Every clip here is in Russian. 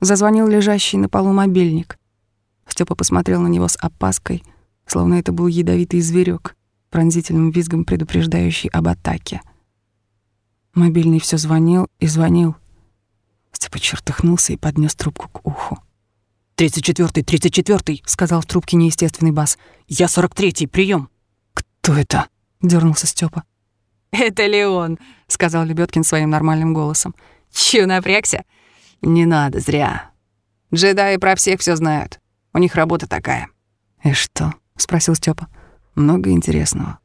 Зазвонил лежащий на полу мобильник. Степа посмотрел на него с опаской, словно это был ядовитый зверек, пронзительным визгом предупреждающий об атаке. Мобильный все звонил и звонил. Степа чертыхнулся и поднес трубку к уху. «Тридцать четвёртый, тридцать четвёртый», — сказал в трубке неестественный бас. «Я сорок третий, прием. «Кто это?» — дернулся Степа. «Это Леон», — сказал Лебедкин своим нормальным голосом. «Чё напрягся? Не надо, зря. Джедаи про всех все знают. У них работа такая». «И что?» — спросил Степа. «Много интересного».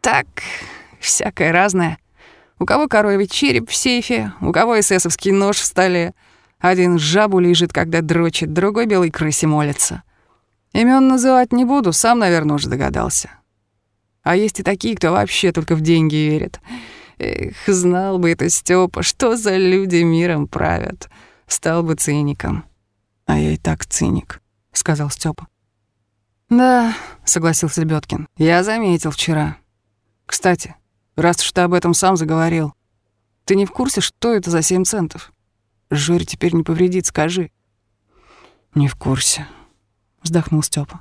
«Так, всякое разное. У кого коровий череп в сейфе, у кого эсэсовский нож в столе. Один жабу лежит, когда дрочит, другой белой крысе молится. Имен называть не буду, сам, наверное, уже догадался. А есть и такие, кто вообще только в деньги верит. Эх, знал бы это Степа, что за люди миром правят. Стал бы циником. А я и так циник, сказал Степа. Да, согласился Лебедкин. Я заметил вчера. Кстати, раз уж ты об этом сам заговорил, ты не в курсе, что это за семь центов? Жоре теперь не повредит, скажи. Не в курсе, вздохнул Степа.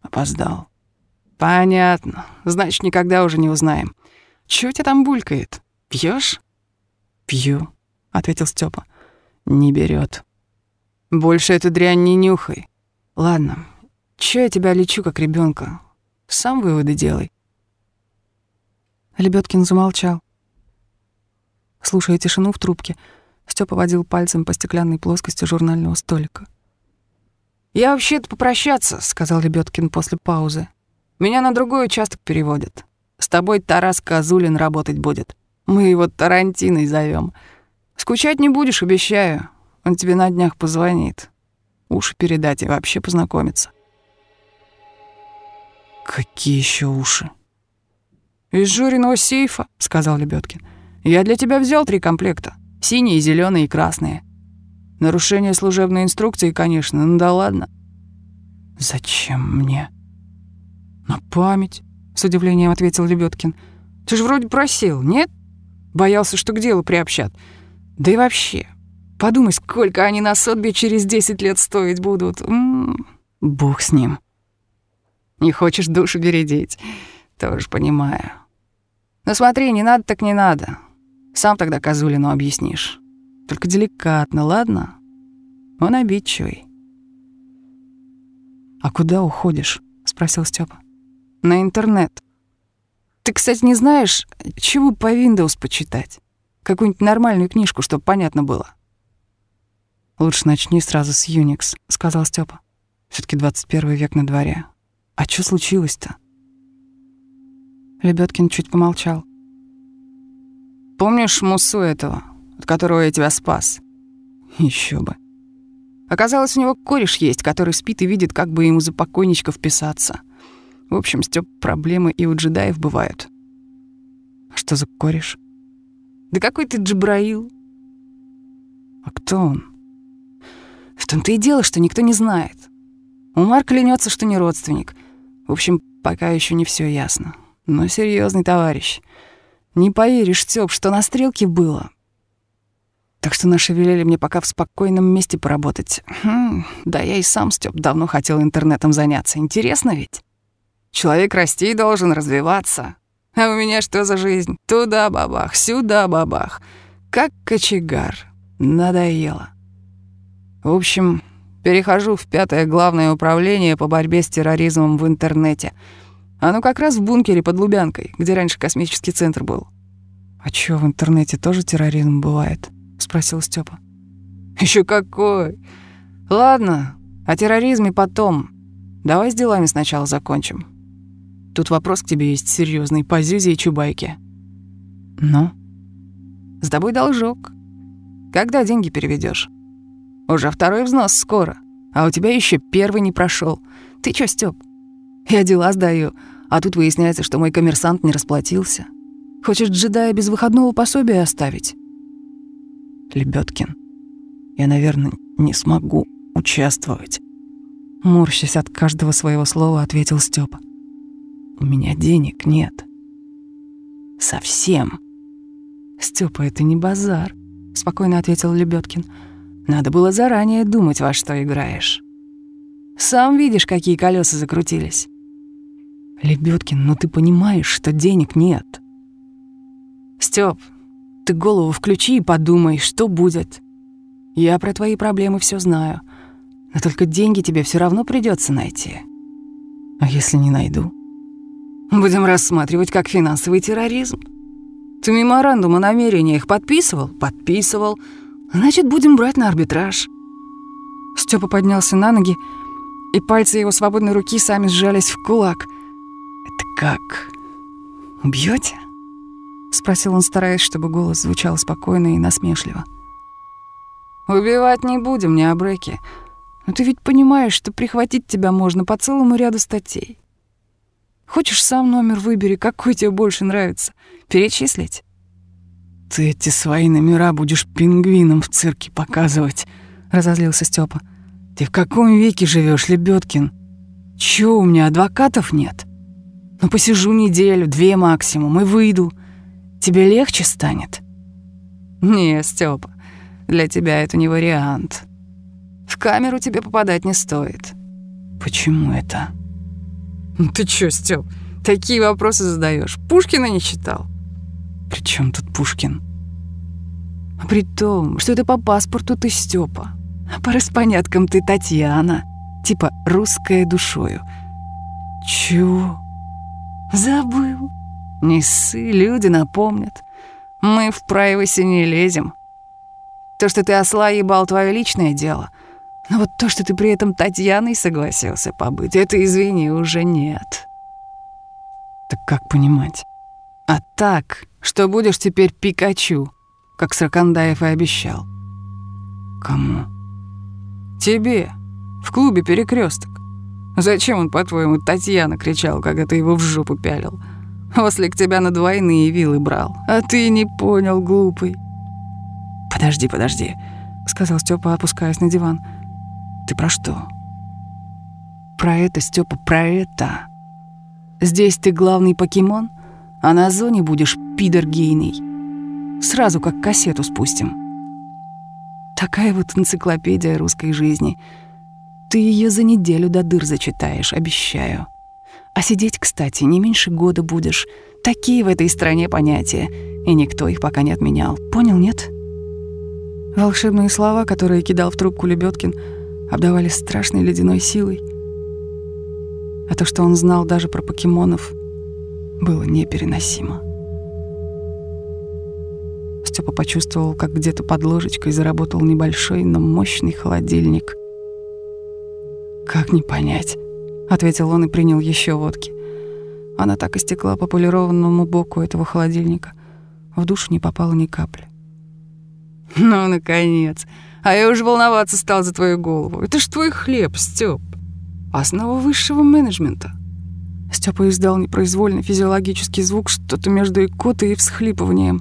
Опоздал. Понятно. Значит, никогда уже не узнаем. Чего тебя там булькает? Пьешь? Пью, ответил Степа. Не берет. Больше эту дрянь не нюхай. Ладно, чё я тебя лечу как ребенка? Сам выводы делай. Лебедкин замолчал. Слушая тишину в трубке, Степа водил пальцем по стеклянной плоскости журнального столика. «Я вообще-то попрощаться», — сказал Лебедкин после паузы. «Меня на другой участок переводят. С тобой Тарас Козулин работать будет. Мы его Тарантиной зовем. Скучать не будешь, обещаю. Он тебе на днях позвонит. Уши передать и вообще познакомиться». «Какие еще уши?» «Из Журиного сейфа», — сказал Лебедкин. «Я для тебя взял три комплекта. Синие, зеленые и красные. Нарушение служебной инструкции, конечно, ну да ладно». «Зачем мне?» «На память», — с удивлением ответил Лебедкин. «Ты же вроде просил, нет? Боялся, что к делу приобщат. Да и вообще, подумай, сколько они на сотбе через 10 лет стоить будут. М -м -м. Бог с ним. Не хочешь душу бередить, тоже понимаю. Но смотри, не надо так не надо. Сам тогда Козулину объяснишь. Только деликатно, ладно? Он обидчивый. «А куда уходишь?» — спросил Степа. «На интернет. Ты, кстати, не знаешь, чего по Windows почитать? Какую-нибудь нормальную книжку, чтобы понятно было». «Лучше начни сразу с Unix», — сказал Степа. все таки 21 век на дворе. А что случилось-то?» Лебедкин чуть помолчал. «Помнишь Мусу этого, от которого я тебя спас?» Еще бы. Оказалось, у него кореш есть, который спит и видит, как бы ему за покойничка вписаться. В общем, Стёп, проблемы и у джедаев бывают. Что за кореш? Да какой ты Джабраил. А кто он? В том-то и дело, что никто не знает. Умар клянется, что не родственник. В общем, пока еще не все ясно. Но серьезный товарищ. Не поверишь, Стёп, что на стрелке было. Так что наши велели мне пока в спокойном месте поработать. Хм, да я и сам, Стёп, давно хотел интернетом заняться. Интересно ведь? Человек расти должен, развиваться. А у меня что за жизнь? Туда бабах, сюда бабах. Как кочегар. Надоело. В общем, перехожу в пятое главное управление по борьбе с терроризмом в интернете. Оно как раз в бункере под Лубянкой, где раньше космический центр был. «А чё, в интернете тоже терроризм бывает?» — спросил Степа. Еще какой! Ладно, о терроризме потом. Давай с делами сначала закончим. Тут вопрос к тебе есть серьезный по Зюзе и Чубайке. Ну? С тобой должок. Когда деньги переведешь? Уже второй взнос скоро, а у тебя еще первый не прошел. Ты чё, Стёп? Я дела сдаю, а тут выясняется, что мой коммерсант не расплатился. Хочешь джедая без выходного пособия оставить? Лебедкин, я, наверное, не смогу участвовать. Морщась от каждого своего слова, ответил Степа. У меня денег нет. Совсем. Степа, это не базар, спокойно ответил Лебедкин. Надо было заранее думать, во что играешь. Сам видишь, какие колеса закрутились. Лебедкин, ну ты понимаешь, что денег нет. Стёп, ты голову включи и подумай, что будет. Я про твои проблемы все знаю. Но только деньги тебе все равно придется найти. А если не найду? Будем рассматривать как финансовый терроризм. Ты меморандум о намерениях подписывал? Подписывал. Значит, будем брать на арбитраж. Степа поднялся на ноги, и пальцы его свободной руки сами сжались в кулак. Это как? Убьете? спросил он, стараясь, чтобы голос звучал спокойно и насмешливо. Убивать не будем, не обреки. Но ты ведь понимаешь, что прихватить тебя можно по целому ряду статей. Хочешь, сам номер выбери, какой тебе больше нравится. Перечислить? Ты эти свои номера будешь пингвином в цирке показывать, разозлился Степа. Ты в каком веке живешь, Лебедкин? Чё, у меня адвокатов нет? Ну посижу неделю, две максимум и выйду. Тебе легче станет? Не, Степа, для тебя это не вариант. В камеру тебе попадать не стоит. Почему это? Ты чё, Стёп, такие вопросы задаешь? Пушкина не читал? При чем тут Пушкин? А при том, что это по паспорту ты Степа, а по распоняткам ты Татьяна, типа русская душою. Чего? Забыл. Не ссы, люди напомнят. Мы в прайваси не лезем. То, что ты осла ебал, твое личное дело. Но вот то, что ты при этом Татьяной согласился побыть, это, извини, уже нет. Так как понимать? А так, что будешь теперь Пикачу, как Сракандаев и обещал. Кому? Тебе. В клубе перекресток. Зачем он, по-твоему, Татьяна кричал, когда ты его в жопу пялил? Ослик тебя на двойные вилы брал. А ты не понял, глупый. Подожди, подожди, сказал Степа, опускаясь на диван. Ты про что? Про это, Степа, про это. Здесь ты главный покемон, а на зоне будешь пидор гейный. Сразу как кассету спустим. Такая вот энциклопедия русской жизни. Ты ее за неделю до дыр зачитаешь, обещаю. А сидеть, кстати, не меньше года будешь. Такие в этой стране понятия, и никто их пока не отменял. Понял, нет? Волшебные слова, которые кидал в трубку Лебедкин, обдавали страшной ледяной силой. А то, что он знал даже про покемонов, было непереносимо. Степа почувствовал, как где-то под ложечкой заработал небольшой, но мощный холодильник. «Как не понять?» — ответил он и принял еще водки. Она так истекла по полированному боку этого холодильника. В душу не попало ни капли. «Ну, наконец!» А я уже волноваться стал за твою голову. Это ж твой хлеб, Стёп. Основа высшего менеджмента. Степа издал непроизвольный физиологический звук, что-то между икотой и всхлипыванием.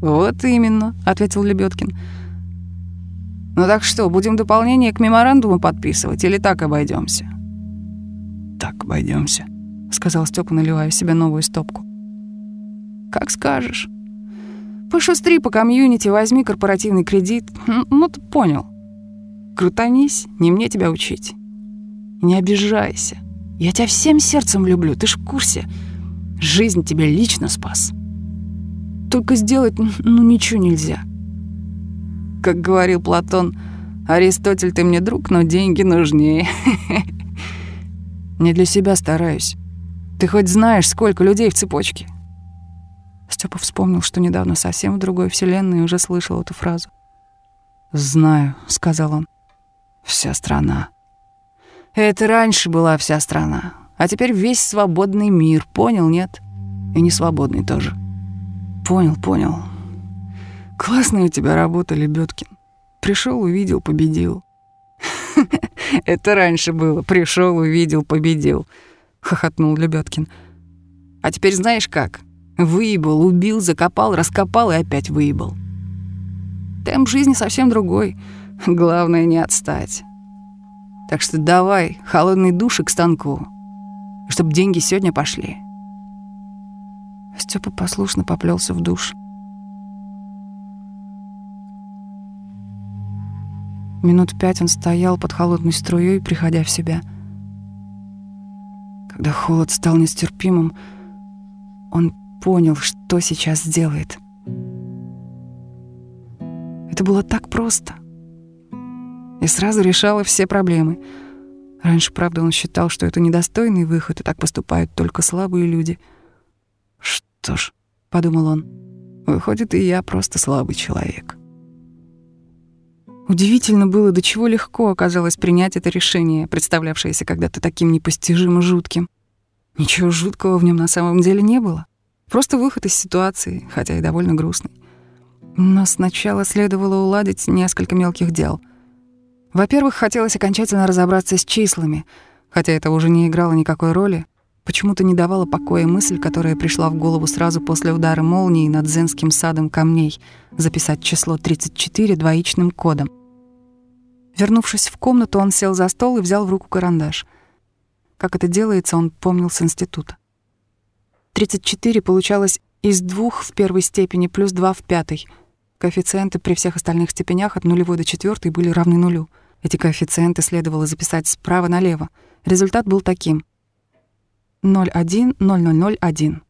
«Вот именно», — ответил Лебедкин. «Ну так что, будем дополнение к меморандуму подписывать или так обойдемся? «Так обойдемся, сказал Степа, наливая себе новую стопку. «Как скажешь». Пошустри по комьюнити, возьми корпоративный кредит. Ну, ты понял. Крутанись, не мне тебя учить. Не обижайся. Я тебя всем сердцем люблю, ты ж в курсе. Жизнь тебе лично спас. Только сделать, ну, ничего нельзя. Как говорил Платон, Аристотель, ты мне друг, но деньги нужнее. Не для себя стараюсь. Ты хоть знаешь, сколько людей в цепочке? Степа вспомнил, что недавно совсем в другой вселенной уже слышал эту фразу. «Знаю», — сказал он. «Вся страна». Это раньше была вся страна, а теперь весь свободный мир, понял, нет? И не свободный тоже. Понял, понял. Классная у тебя работа, Лебедкин. Пришел, увидел, победил. Это раньше было. Пришел, увидел, победил. Хохотнул Лебедкин. А теперь знаешь как? Выебал, убил, закопал, раскопал и опять выебал. Темп жизни совсем другой. Главное не отстать. Так что давай холодный душ к станку, чтобы деньги сегодня пошли. Степа послушно поплелся в душ. Минут пять он стоял под холодной струей, приходя в себя. Когда холод стал нестерпимым, он понял, что сейчас сделает. Это было так просто. И сразу решало все проблемы. Раньше, правда, он считал, что это недостойный выход, и так поступают только слабые люди. «Что ж», — подумал он, — «выходит, и я просто слабый человек». Удивительно было, до чего легко оказалось принять это решение, представлявшееся когда-то таким непостижимо жутким. Ничего жуткого в нем на самом деле не было. Просто выход из ситуации, хотя и довольно грустный. Но сначала следовало уладить несколько мелких дел. Во-первых, хотелось окончательно разобраться с числами, хотя это уже не играло никакой роли. Почему-то не давала покоя мысль, которая пришла в голову сразу после удара молнии над зенским садом камней, записать число 34 двоичным кодом — Вернувшись в комнату, он сел за стол и взял в руку карандаш. Как это делается, он помнил с института. 34 получалось из двух в первой степени плюс 2 в пятой. Коэффициенты при всех остальных степенях от нулевой до четвертой были равны нулю. Эти коэффициенты следовало записать справа налево. Результат был таким. 0,1, 0,001.